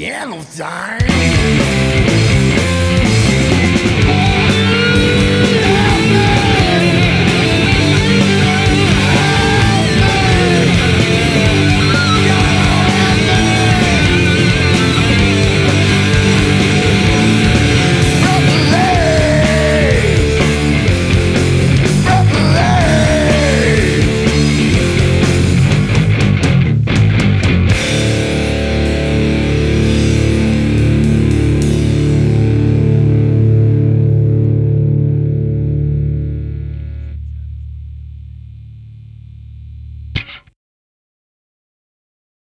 Yellow sign. time.